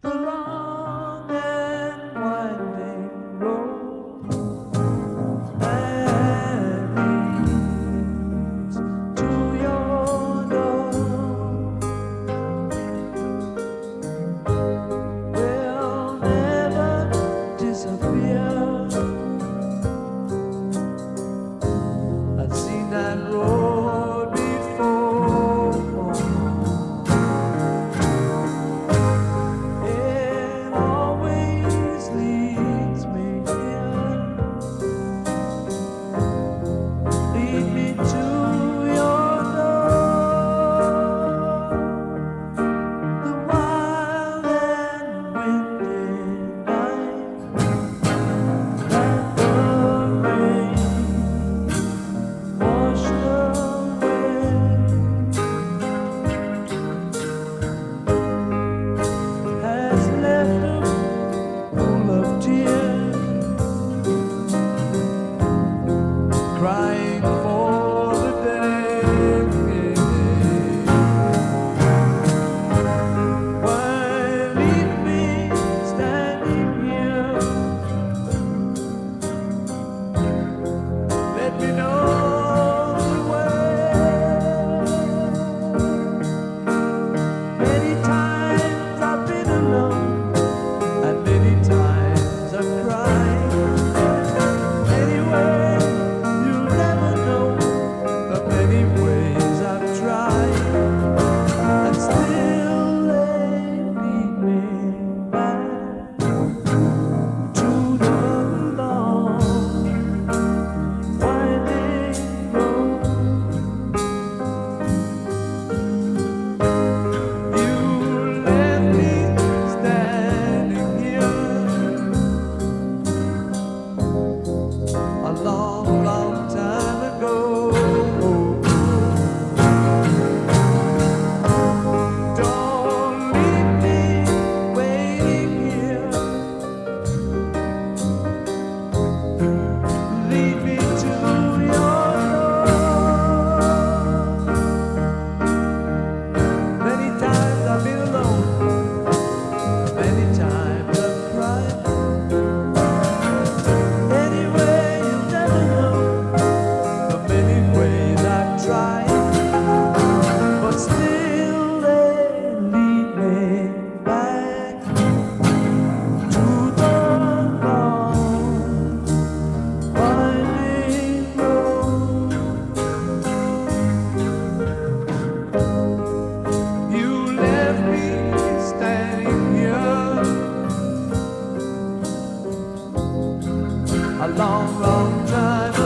the a long, long time.